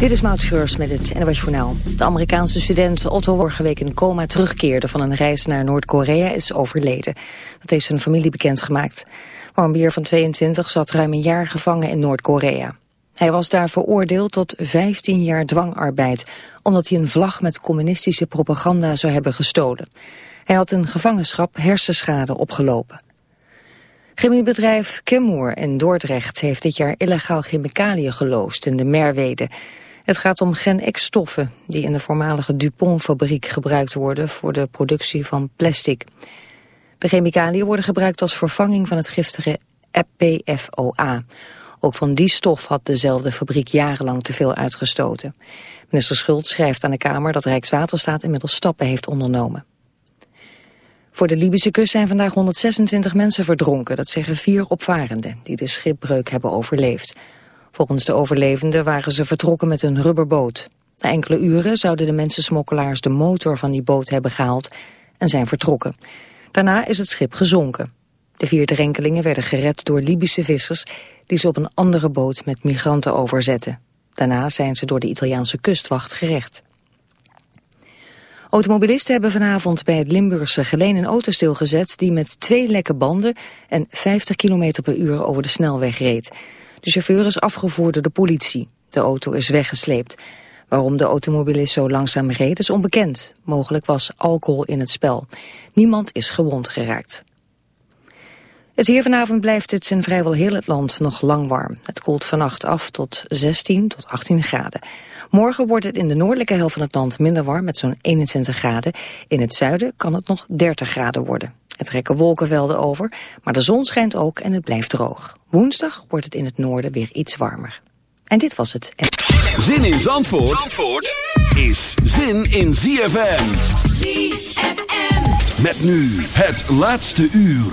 Dit is Maud Schreurs met het NOS Journaal. De Amerikaanse student Otto vorige week in coma terugkeerde van een reis naar Noord-Korea is overleden. Dat heeft zijn familie bekendgemaakt. Warmbier van 22 zat ruim een jaar gevangen in Noord-Korea. Hij was daar veroordeeld tot 15 jaar dwangarbeid, omdat hij een vlag met communistische propaganda zou hebben gestolen. Hij had een gevangenschap hersenschade opgelopen. Chemiebedrijf Chemour in Dordrecht heeft dit jaar illegaal chemicaliën geloosd in de Merwede. Het gaat om Gen-X-stoffen die in de voormalige Dupont-fabriek gebruikt worden voor de productie van plastic. De chemicaliën worden gebruikt als vervanging van het giftige PFOA. Ook van die stof had dezelfde fabriek jarenlang te veel uitgestoten. Minister Schult schrijft aan de Kamer dat Rijkswaterstaat inmiddels stappen heeft ondernomen. Voor de Libische kust zijn vandaag 126 mensen verdronken. Dat zeggen vier opvarenden die de schipbreuk hebben overleefd. Volgens de overlevenden waren ze vertrokken met een rubberboot. Na enkele uren zouden de mensensmokkelaars de motor van die boot hebben gehaald en zijn vertrokken. Daarna is het schip gezonken. De vier drenkelingen werden gered door Libische vissers die ze op een andere boot met migranten overzetten. Daarna zijn ze door de Italiaanse kustwacht gerecht. Automobilisten hebben vanavond bij het Limburgse Geleen een auto stilgezet die met twee lekke banden en 50 km per uur over de snelweg reed. De chauffeur is afgevoerd door de politie. De auto is weggesleept. Waarom de automobilist zo langzaam reed is onbekend. Mogelijk was alcohol in het spel. Niemand is gewond geraakt. Het hier vanavond blijft het in vrijwel heel het land nog lang warm. Het koelt vannacht af tot 16 tot 18 graden. Morgen wordt het in de noordelijke helft van het land minder warm met zo'n 21 graden. In het zuiden kan het nog 30 graden worden. Er trekken wolkenvelden over, maar de zon schijnt ook en het blijft droog. Woensdag wordt het in het noorden weer iets warmer. En dit was het. Zin in Zandvoort, Zandvoort is zin in ZFM. ZFM. Met nu het laatste uur.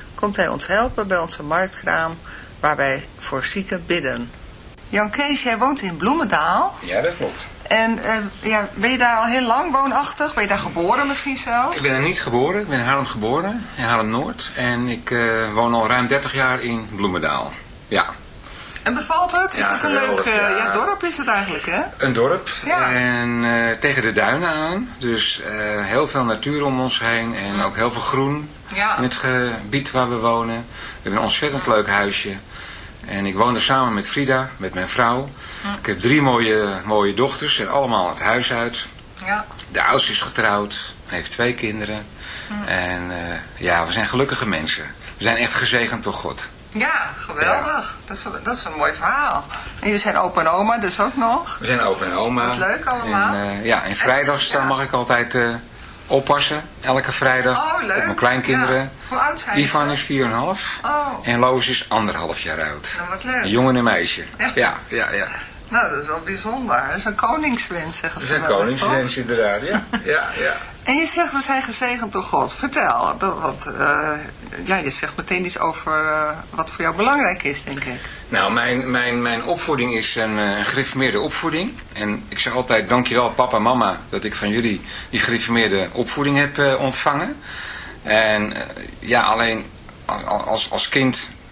komt hij ons helpen bij onze marktkraam, waar wij voor zieken bidden. Jan Kees, jij woont in Bloemendaal. Ja, dat klopt. En uh, ja, ben je daar al heel lang woonachtig? Ben je daar geboren misschien zelfs? Ik ben er niet geboren. Ik ben in Haarlem geboren, in Haarlem-Noord. En ik uh, woon al ruim 30 jaar in Bloemendaal. Ja. En bevalt het? Is Ja, het een leuk uh, ja. ja, dorp is het eigenlijk, hè? Een dorp. Ja. En eh, tegen de duinen aan. Dus eh, heel veel natuur om ons heen. En ook heel veel groen Ja. in het gebied waar we wonen. We hebben een ontzettend leuk huisje. En ik woon er samen met Frida, met mijn vrouw. Ik heb drie mooie, mooie dochters en allemaal het huis uit. Ja. De oudste is getrouwd, heeft twee kinderen. En eh, ja, we zijn gelukkige mensen. We zijn echt gezegend door God. Ja, geweldig. Dat, is, dat is een mooi verhaal. En jullie zijn opa en oma dus ook nog. We zijn opa en oma. Wat leuk allemaal. En, eh, ja, en vrijdags dan mag ik altijd eh, oppassen. Elke vrijdag. Oh, leuk. Op mijn kleinkinderen. Ja. Hoe oud zijn ze? Ivan is 4,5. Oh. En Loos is anderhalf jaar oud. Nou, wat leuk. Een jongen en een meisje. Ja. Ja, ja, ja. Nou, dat is wel bijzonder. Dat is een koningswens, zeggen ze wel eens, toch? koningswens inderdaad. Ja, ja, ja. En je zegt, we zijn gezegend door God. Vertel, dat, wat, eh, ja, je zegt meteen iets over eh, wat voor jou belangrijk is, denk ik. Nou, mijn, mijn, mijn opvoeding is een, gereformeerde opvoeding. En ik zeg altijd, dankjewel papa en mama dat ik van jullie die gereformeerde opvoeding heb ontvangen. En ja, alleen als, als kind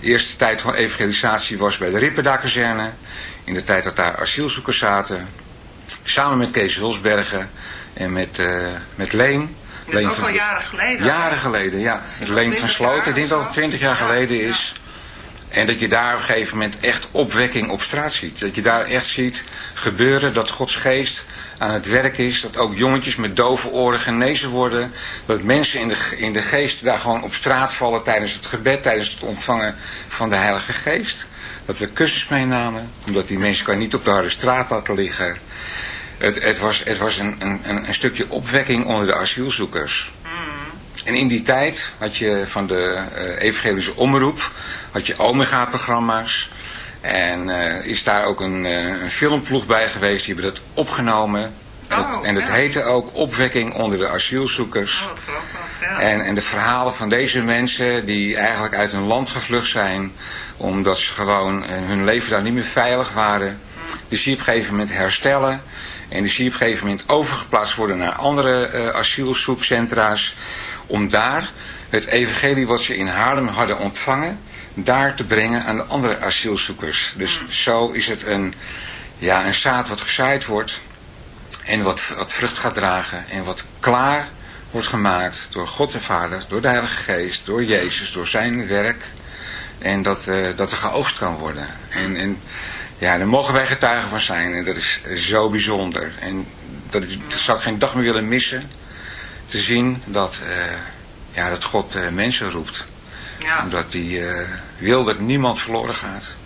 de eerste tijd van evangelisatie was bij de Ripperda-kazerne. In de tijd dat daar asielzoekers zaten. Samen met Kees Hulsbergen en met, uh, met Leen. Dat is ook al jaren geleden. Jaren geleden, ja. Leen van Sloten. Ik denk dat het twintig jaar geleden is. En dat je daar op een gegeven moment echt opwekking op straat ziet. Dat je daar echt ziet gebeuren dat Gods geest aan het werk is. Dat ook jongetjes met dove oren genezen worden. Dat mensen in de, in de geest daar gewoon op straat vallen tijdens het gebed, tijdens het ontvangen van de Heilige Geest. Dat we kussens meenamen, omdat die mensen kan niet op de harde straat laten liggen. Het, het was, het was een, een, een stukje opwekking onder de asielzoekers. En in die tijd had je van de uh, evangelische omroep, had je Omega-programma's. En uh, is daar ook een, uh, een filmploeg bij geweest, die hebben dat opgenomen. Oh, en het, en het ja. heette ook Opwekking onder de asielzoekers. Oh, ja. En, en de verhalen van deze mensen die eigenlijk uit hun land gevlucht zijn, omdat ze gewoon eh, hun leven daar niet meer veilig waren. Die zie je op een gegeven moment herstellen. En die zie je op een gegeven moment overgeplaatst worden naar andere uh, asielzoekcentra's. Om daar het evangelie wat ze in Haarlem hadden ontvangen, daar te brengen aan de andere asielzoekers. Dus zo is het een, ja, een zaad wat gezaaid wordt en wat, wat vrucht gaat dragen en wat klaar wordt gemaakt door God de Vader, door de Heilige Geest, door Jezus, door zijn werk. En dat, uh, dat er geoogst kan worden. En, en ja, daar mogen wij getuigen van zijn. En dat is zo bijzonder. En dat, dat zou ik geen dag meer willen missen. Te zien dat, uh, ja, dat God uh, mensen roept. Ja. Omdat hij uh, wil dat niemand verloren gaat.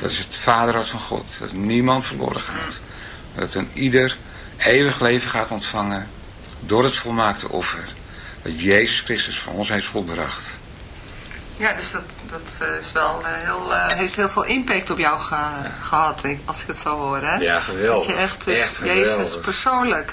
Dat is het vaderhart van God. Dat niemand verloren gaat. Dat een ieder eeuwig leven gaat ontvangen door het volmaakte offer. Dat Jezus Christus voor ons heeft volbracht. Ja, dus dat, dat is wel, heel, uh, heeft heel veel impact op jou ge gehad, als ik het zo hoor. Hè? Ja, geweldig. Dat je echt, dus Echt Jezus persoonlijk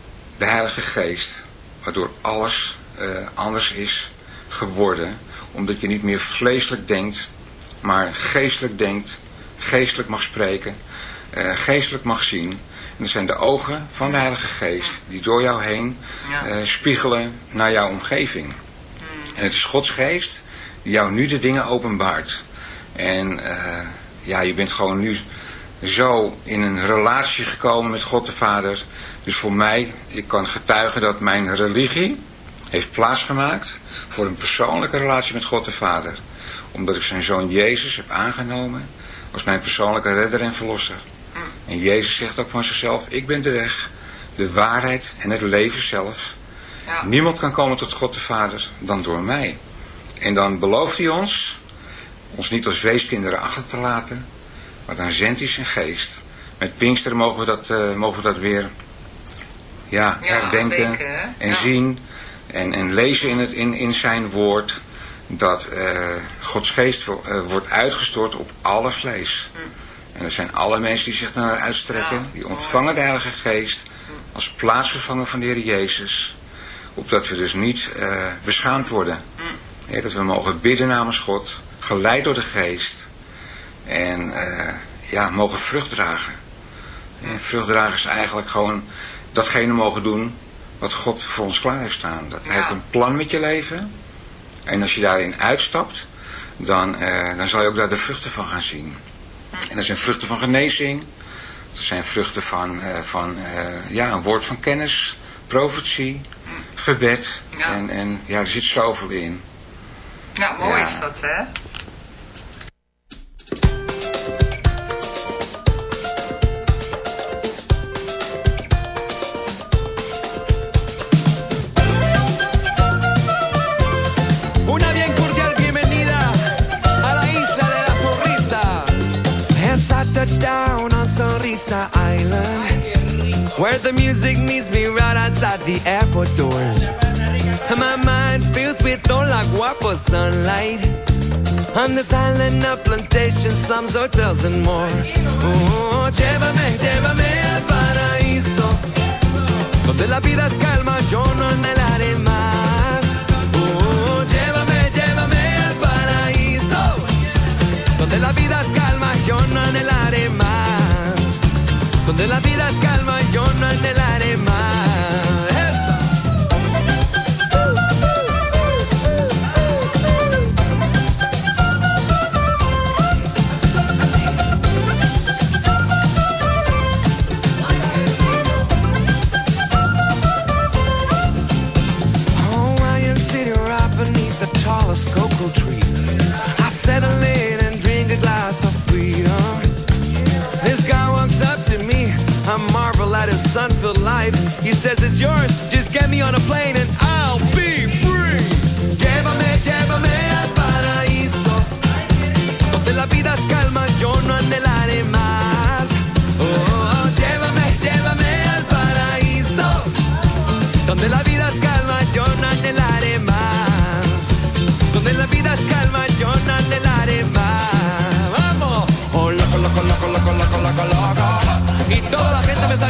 de Heilige Geest, waardoor alles uh, anders is geworden. Omdat je niet meer vleeselijk denkt, maar geestelijk denkt, geestelijk mag spreken, uh, geestelijk mag zien. En dat zijn de ogen van de Heilige Geest die door jou heen uh, spiegelen naar jouw omgeving. En het is Gods Geest die jou nu de dingen openbaart. En ja, je bent gewoon nu zo in een relatie gekomen met God de Vader. Dus voor mij, ik kan getuigen dat mijn religie heeft plaatsgemaakt voor een persoonlijke relatie met God de Vader. Omdat ik zijn zoon Jezus heb aangenomen als mijn persoonlijke redder en verlosser. En Jezus zegt ook van zichzelf, ik ben de weg, de waarheid en het leven zelf. Ja. Niemand kan komen tot God de Vader dan door mij. En dan belooft hij ons, ons niet als weeskinderen achter te laten, dan zendt hij zijn geest. Met Pinkster mogen we dat, uh, mogen we dat weer ja, herdenken en ja. zien en, en lezen in, het, in, in zijn woord dat uh, Gods geest uh, wordt uitgestort op alle vlees. Hm. En dat zijn alle mensen die zich naar uitstrekken, ja, die ontvangen de Heilige Geest als plaatsvervanger van de Heer Jezus. Opdat we dus niet uh, beschaamd worden. Hm. Dat we mogen bidden namens God, geleid door de Geest. En ja, mogen vrucht dragen. En vrucht dragen is eigenlijk gewoon datgene mogen doen wat God voor ons klaar heeft staan. Dat Hij heeft een plan met je leven. En als je daarin uitstapt, dan, uh, dan zal je ook daar de vruchten van gaan zien. En dat zijn vruchten van genezing. Dat zijn vruchten van, uh, van ja, een woord van kennis, profetie, gebed. Ja. En, en ja, er zit zoveel in. Ja, mooi ja. is dat, hè? Where the music meets me right outside the airport doors. And my mind fills with all like guapo sunlight. On this island of plantation, slums, hotels and more. Oh, llévame, llévame al paraíso. Donde la vida es calma, yo no anhelaré más. Oh, llévame, llévame al paraíso. Donde la vida es calma, yo no anhelaré más donde la vida es calma, yo no anhelaré más. Oh, I am sitting right beneath the tallest cocoa tree. I a He says it's yours. Just get me on a plane and I'll be free. Llévame, llévame al paraíso. Donde la vida es calma, yo no anhelaré más. Oh, llévame, llévame al paraíso. Donde la vida es calma, yo no anhelaré más. Donde la vida es calma, yo no anhelaré más. Vamos. Oh, loco, loco, loco, loco, loco, loco, loco. Y toda la gente me está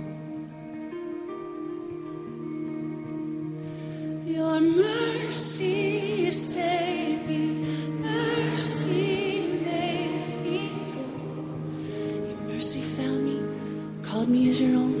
Called me as your own.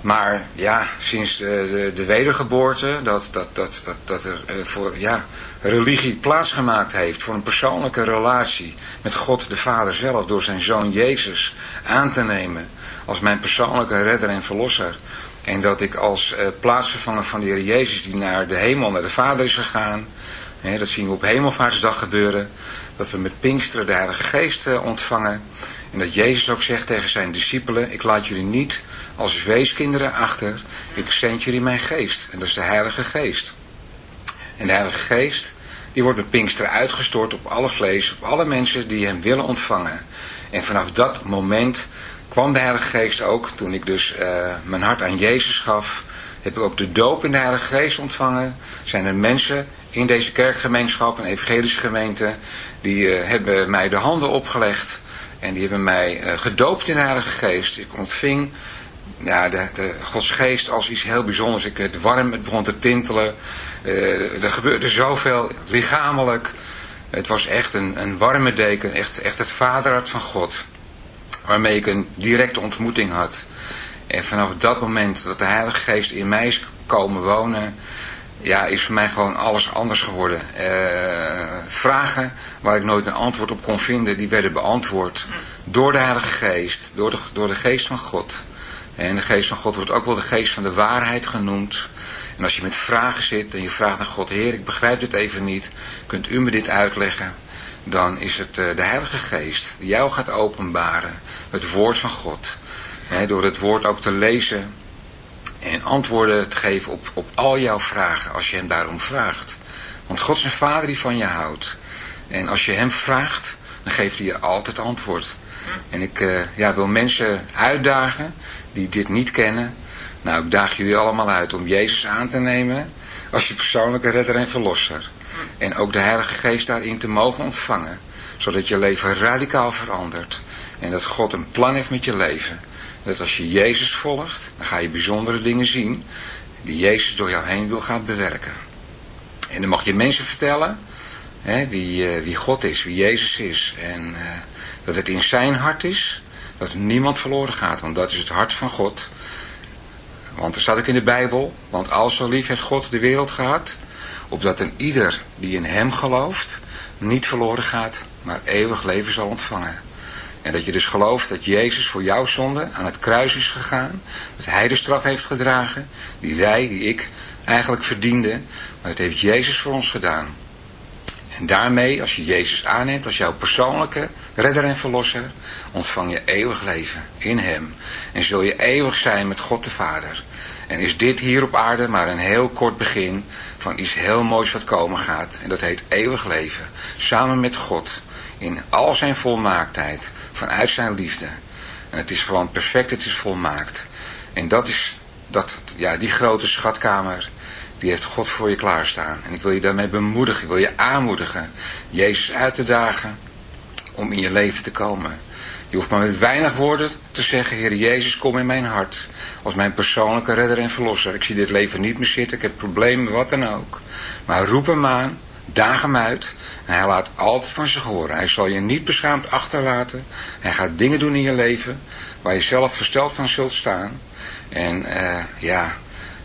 Maar ja, sinds de, de, wedergeboorte, dat, dat, dat, dat, dat er eh, voor ja, religie plaatsgemaakt heeft voor een persoonlijke relatie met God de Vader zelf door zijn zoon Jezus aan te nemen als mijn persoonlijke redder en verlosser. En dat ik als uh, plaatsvervanger van de Heer Jezus die naar de hemel, naar de Vader is gegaan, dat zien we op Hemelvaartsdag gebeuren, dat we met Pinksteren de Heilige Geest uh, ontvangen. En dat Jezus ook zegt tegen zijn discipelen, ik laat jullie niet als weeskinderen achter, ik zend jullie mijn geest. En dat is de Heilige Geest. En de Heilige Geest, die wordt met Pinksteren uitgestort op alle vlees, op alle mensen die hem willen ontvangen. En vanaf dat moment kwam de Heilige Geest ook, toen ik dus uh, mijn hart aan Jezus gaf, heb ik ook de doop in de Heilige Geest ontvangen. Zijn er mensen in deze kerkgemeenschap, een evangelische gemeente, die uh, hebben mij de handen opgelegd en die hebben mij uh, gedoopt in de Heilige Geest. Ik ontving de, de Gods geest als iets heel bijzonders. Ik werd warm, het begon te tintelen. Uh, er gebeurde zoveel lichamelijk. Het was echt een, een warme deken, echt, echt het vaderhart van God. Waarmee ik een directe ontmoeting had. En vanaf dat moment dat de Heilige Geest in mij is komen wonen, ja, is voor mij gewoon alles anders geworden. Uh, vragen waar ik nooit een antwoord op kon vinden, die werden beantwoord door de Heilige Geest, door de, door de Geest van God. En de Geest van God wordt ook wel de Geest van de waarheid genoemd. En als je met vragen zit en je vraagt aan God, Heer, ik begrijp dit even niet, kunt u me dit uitleggen? Dan is het uh, de Heilige Geest die jou gaat openbaren, het woord van God. Door het woord ook te lezen en antwoorden te geven op, op al jouw vragen als je hem daarom vraagt. Want God is een vader die van je houdt. En als je hem vraagt, dan geeft hij je altijd antwoord. En ik uh, ja, wil mensen uitdagen die dit niet kennen. Nou, ik daag jullie allemaal uit om Jezus aan te nemen als je persoonlijke redder en verlosser. En ook de Heilige Geest daarin te mogen ontvangen. Zodat je leven radicaal verandert. En dat God een plan heeft met je leven. Dat als je Jezus volgt, dan ga je bijzondere dingen zien die Jezus door jou heen wil gaan bewerken. En dan mag je mensen vertellen hè, wie, uh, wie God is, wie Jezus is. En uh, dat het in zijn hart is, dat niemand verloren gaat, want dat is het hart van God. Want er staat ook in de Bijbel, want al zo lief heeft God de wereld gehad, opdat een ieder die in hem gelooft, niet verloren gaat, maar eeuwig leven zal ontvangen. En dat je dus gelooft dat Jezus voor jouw zonde aan het kruis is gegaan. Dat hij de straf heeft gedragen. Die wij, die ik eigenlijk verdienden. Maar dat heeft Jezus voor ons gedaan. En daarmee, als je Jezus aanneemt als jouw persoonlijke redder en verlosser, ontvang je eeuwig leven in hem. En zul je eeuwig zijn met God de Vader. En is dit hier op aarde maar een heel kort begin van iets heel moois wat komen gaat. En dat heet eeuwig leven. Samen met God in al zijn volmaaktheid, vanuit zijn liefde. En het is gewoon perfect, het is volmaakt. En dat is dat, ja, die grote schatkamer, die heeft God voor je klaarstaan. En ik wil je daarmee bemoedigen, ik wil je aanmoedigen, Jezus uit te dagen om in je leven te komen. Je hoeft maar met weinig woorden te zeggen, Heer Jezus, kom in mijn hart. Als mijn persoonlijke redder en verlosser. Ik zie dit leven niet meer zitten, ik heb problemen, wat dan ook. Maar roep hem aan, daag hem uit. En hij laat altijd van zich horen. Hij zal je niet beschaamd achterlaten. Hij gaat dingen doen in je leven waar je zelf versteld van zult staan. En uh, ja,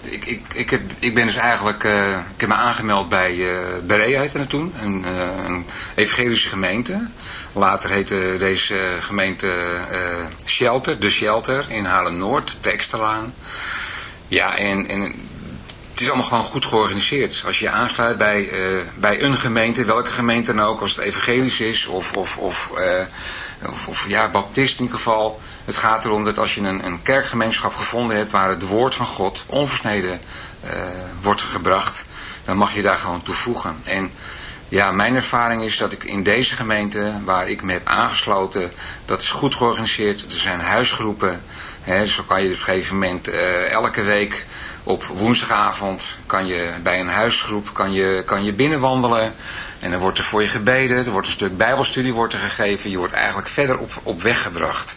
ik, ik, ik, heb, ik ben dus eigenlijk, uh, ik heb me aangemeld bij uh, heette het toen, een, uh, een evangelische gemeente. Later heette deze gemeente Shelter, de Shelter in Haarlem-Noord, de Eksterlaan. Ja, en, het is allemaal gewoon goed georganiseerd. Als je je aansluit bij, bij een gemeente, welke gemeente dan ook, als het evangelisch is of, of, of, of, of ja, baptist in ieder geval het gaat erom dat als je een, een kerkgemeenschap gevonden hebt waar het woord van God onversneden uh, wordt gebracht, dan mag je daar gewoon toevoegen. En ja, mijn ervaring is dat ik in deze gemeente waar ik me heb aangesloten, dat is goed georganiseerd. Er zijn huisgroepen. Hè, zo kan je op een gegeven moment uh, elke week op woensdagavond kan je bij een huisgroep kan je, kan je binnenwandelen. En dan wordt er voor je gebeden, er wordt een stuk bijbelstudie wordt gegeven. Je wordt eigenlijk verder op, op weg gebracht.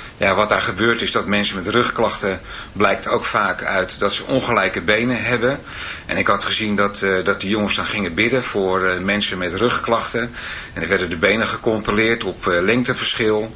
ja, wat daar gebeurt is dat mensen met rugklachten blijkt ook vaak uit dat ze ongelijke benen hebben. En ik had gezien dat, uh, dat die jongens dan gingen bidden voor uh, mensen met rugklachten. En er werden de benen gecontroleerd op uh, lengteverschil.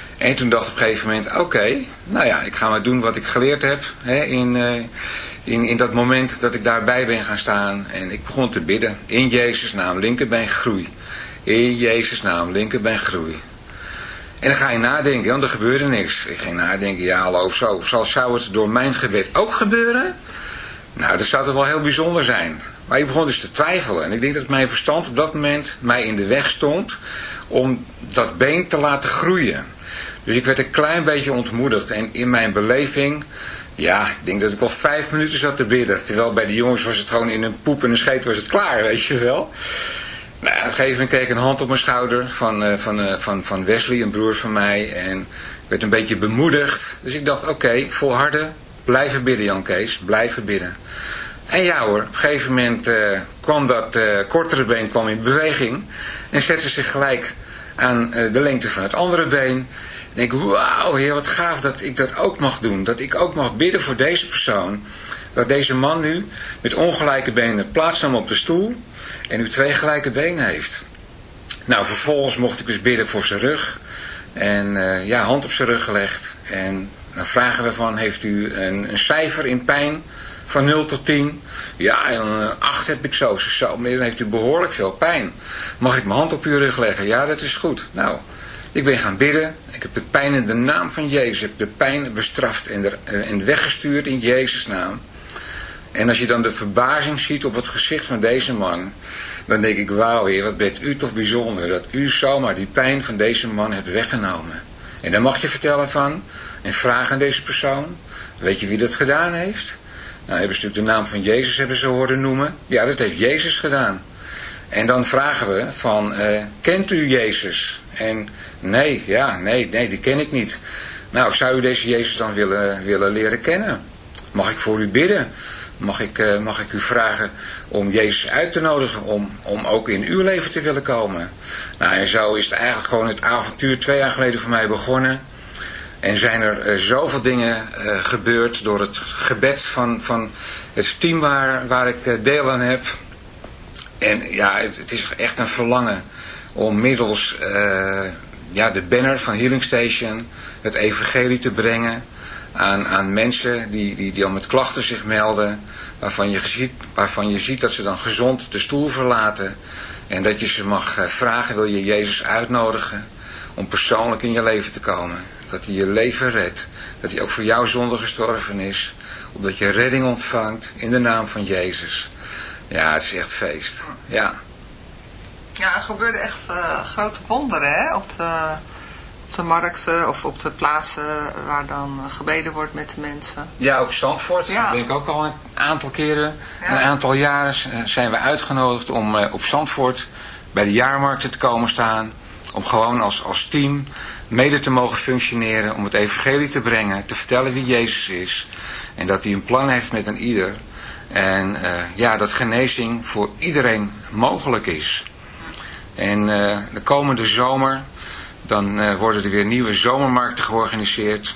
En toen dacht ik op een gegeven moment, oké, nou ja, ik ga maar doen wat ik geleerd heb hè, in, uh, in, in dat moment dat ik daarbij ben gaan staan. En ik begon te bidden, in Jezus naam, linkerbeen groei. In Jezus naam, linkerbeen groei. En dan ga je nadenken, want er gebeurde niks. Ik ging nadenken, ja hallo, zo, zal, zou het door mijn gebed ook gebeuren? Nou, dat zou toch wel heel bijzonder zijn. Maar ik begon dus te twijfelen. En ik denk dat mijn verstand op dat moment mij in de weg stond om dat been te laten groeien. Dus ik werd een klein beetje ontmoedigd. En in mijn beleving, ja, ik denk dat ik al vijf minuten zat te bidden. Terwijl bij de jongens was het gewoon in een poep en een scheet was het klaar, weet je wel. Nou, op een gegeven moment kreeg ik een hand op mijn schouder van, uh, van, uh, van, van Wesley, een broer van mij. En ik werd een beetje bemoedigd. Dus ik dacht, oké, okay, volharden, blijven bidden Jan Kees, blijven bidden. En ja hoor, op een gegeven moment uh, kwam dat kortere been kwam in beweging. En zette zich gelijk aan de lengte van het andere been. En ik, wauw heer, wat gaaf dat ik dat ook mag doen. Dat ik ook mag bidden voor deze persoon. Dat deze man nu met ongelijke benen plaatsnam op de stoel. En nu twee gelijke benen heeft. Nou, vervolgens mocht ik dus bidden voor zijn rug. En uh, ja, hand op zijn rug gelegd. En dan vragen we van, heeft u een, een cijfer in pijn van 0 tot 10? Ja, een 8 heb ik zo. Zo, maar dan heeft u behoorlijk veel pijn. Mag ik mijn hand op uw rug leggen? Ja, dat is goed. Nou, ik ben gaan bidden. Ik heb de pijn in de naam van Jezus. Ik heb de pijn bestraft en, er, en weggestuurd in Jezus' naam. En als je dan de verbazing ziet op het gezicht van deze man. Dan denk ik, wauw heer, wat bent u toch bijzonder. Dat u zomaar die pijn van deze man hebt weggenomen. En dan mag je vertellen van. En vragen aan deze persoon. Weet je wie dat gedaan heeft? Nou hebben ze natuurlijk de naam van Jezus hebben ze horen noemen. Ja, dat heeft Jezus gedaan. En dan vragen we van, uh, kent u Jezus? En nee, ja, nee, nee, die ken ik niet. Nou, zou u deze Jezus dan willen, willen leren kennen? Mag ik voor u bidden? Mag ik, uh, mag ik u vragen om Jezus uit te nodigen om, om ook in uw leven te willen komen? Nou, en zo is het eigenlijk gewoon het avontuur twee jaar geleden voor mij begonnen. En zijn er uh, zoveel dingen uh, gebeurd door het gebed van, van het team waar, waar ik deel aan heb. En ja, het, is echt een verlangen om middels ja, de banner van Healing Station het evangelie te brengen aan, aan mensen die, die, die al met klachten zich melden, waarvan je, ziet, waarvan je ziet dat ze dan gezond de stoel verlaten en dat je ze mag vragen, wil je Jezus uitnodigen om persoonlijk in je leven te komen. Dat hij je leven redt. Dat hij ook voor jouw zonde gestorven is. Omdat je redding ontvangt in de naam van Jezus. Ja, het is echt feest. Ja. Ja, er gebeuren echt uh, grote wonderen hè? Op, de, op de markten of op de plaatsen waar dan gebeden wordt met de mensen. Ja, ook Zandvoort. Ja. Daar ben ik ook al een aantal keren, ja. een aantal jaren zijn we uitgenodigd om uh, op Zandvoort bij de jaarmarkten te komen staan. Om gewoon als, als team mede te mogen functioneren, om het evangelie te brengen, te vertellen wie Jezus is. En dat hij een plan heeft met een ieder. En uh, ja, dat genezing voor iedereen mogelijk is. En uh, de komende zomer, dan uh, worden er weer nieuwe zomermarkten georganiseerd.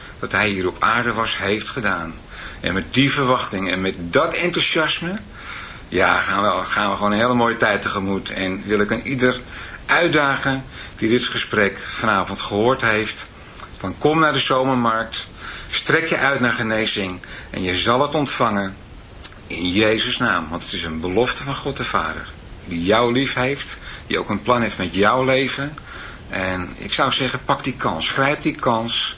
dat hij hier op aarde was, heeft gedaan. En met die verwachting en met dat enthousiasme, ja, gaan we, gaan we gewoon een hele mooie tijd tegemoet. En wil ik aan ieder uitdagen die dit gesprek vanavond gehoord heeft, van kom naar de zomermarkt, strek je uit naar genezing en je zal het ontvangen in Jezus' naam. Want het is een belofte van God de Vader, die jou lief heeft, die ook een plan heeft met jouw leven. En ik zou zeggen, pak die kans, grijp die kans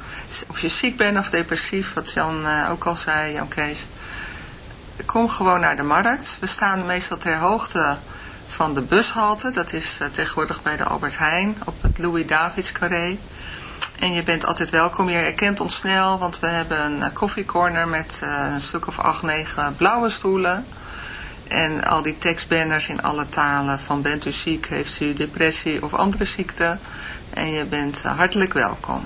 of je ziek bent of depressief, wat Jan uh, ook al zei, Jan Kees. Kom gewoon naar de markt. We staan meestal ter hoogte van de bushalte. Dat is uh, tegenwoordig bij de Albert Heijn op het Louis Davids carré. En je bent altijd welkom. Je herkent ons snel, want we hebben een uh, koffiecorner met een stuk of acht, negen blauwe stoelen. En al die tekstbanners in alle talen van bent u ziek, heeft u depressie of andere ziekte. En je bent hartelijk welkom.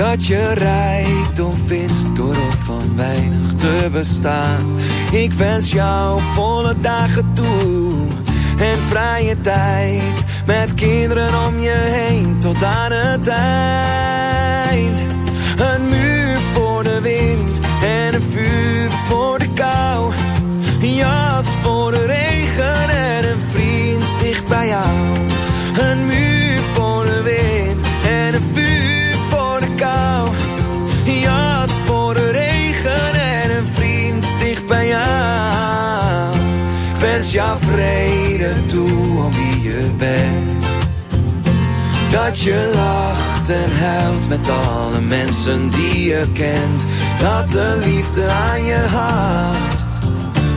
Dat je rijkdom vindt door op van weinig te bestaan. Ik wens jou volle dagen toe en vrije tijd. Met kinderen om je heen tot aan het eind. Een muur voor de wind en een vuur voor de kou. Een jas voor de regen en een vriend dicht bij jou. Een muur vrede toe om wie je bent. Dat je lacht en huilt met alle mensen die je kent. Dat de liefde aan je hart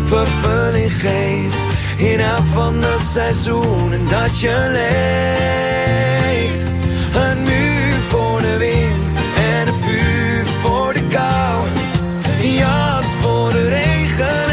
vervulling geeft. In elk van de seizoenen dat je leeft. Een muur voor de wind en een vuur voor de kou. Een jas voor de regen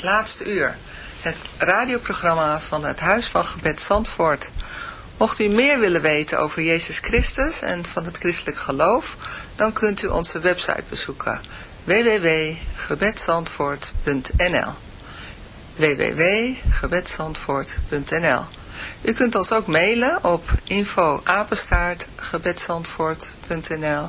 Het laatste uur. Het radioprogramma van het Huis van Gebed Zandvoort. Mocht u meer willen weten over Jezus Christus en van het christelijk geloof, dan kunt u onze website bezoeken www.gebedsandvoort.nl www.gebedsandvoort.nl U kunt ons ook mailen op info apenstaartgebedsandvoort.nl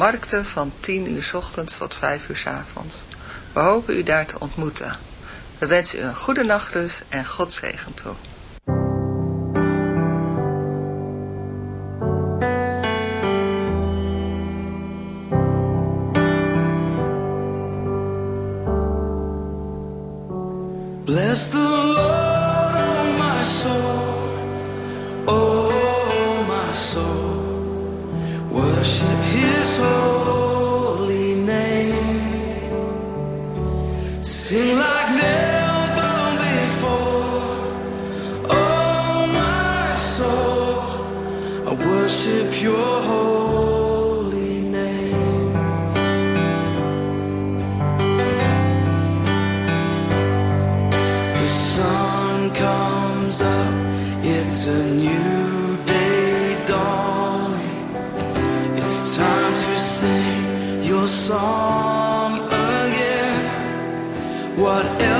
markten van 10 uur ochtends tot 5 uur avonds. We hopen u daar te ontmoeten. We wensen u een goede nacht dus en God zegen toe. Your song again. Whatever may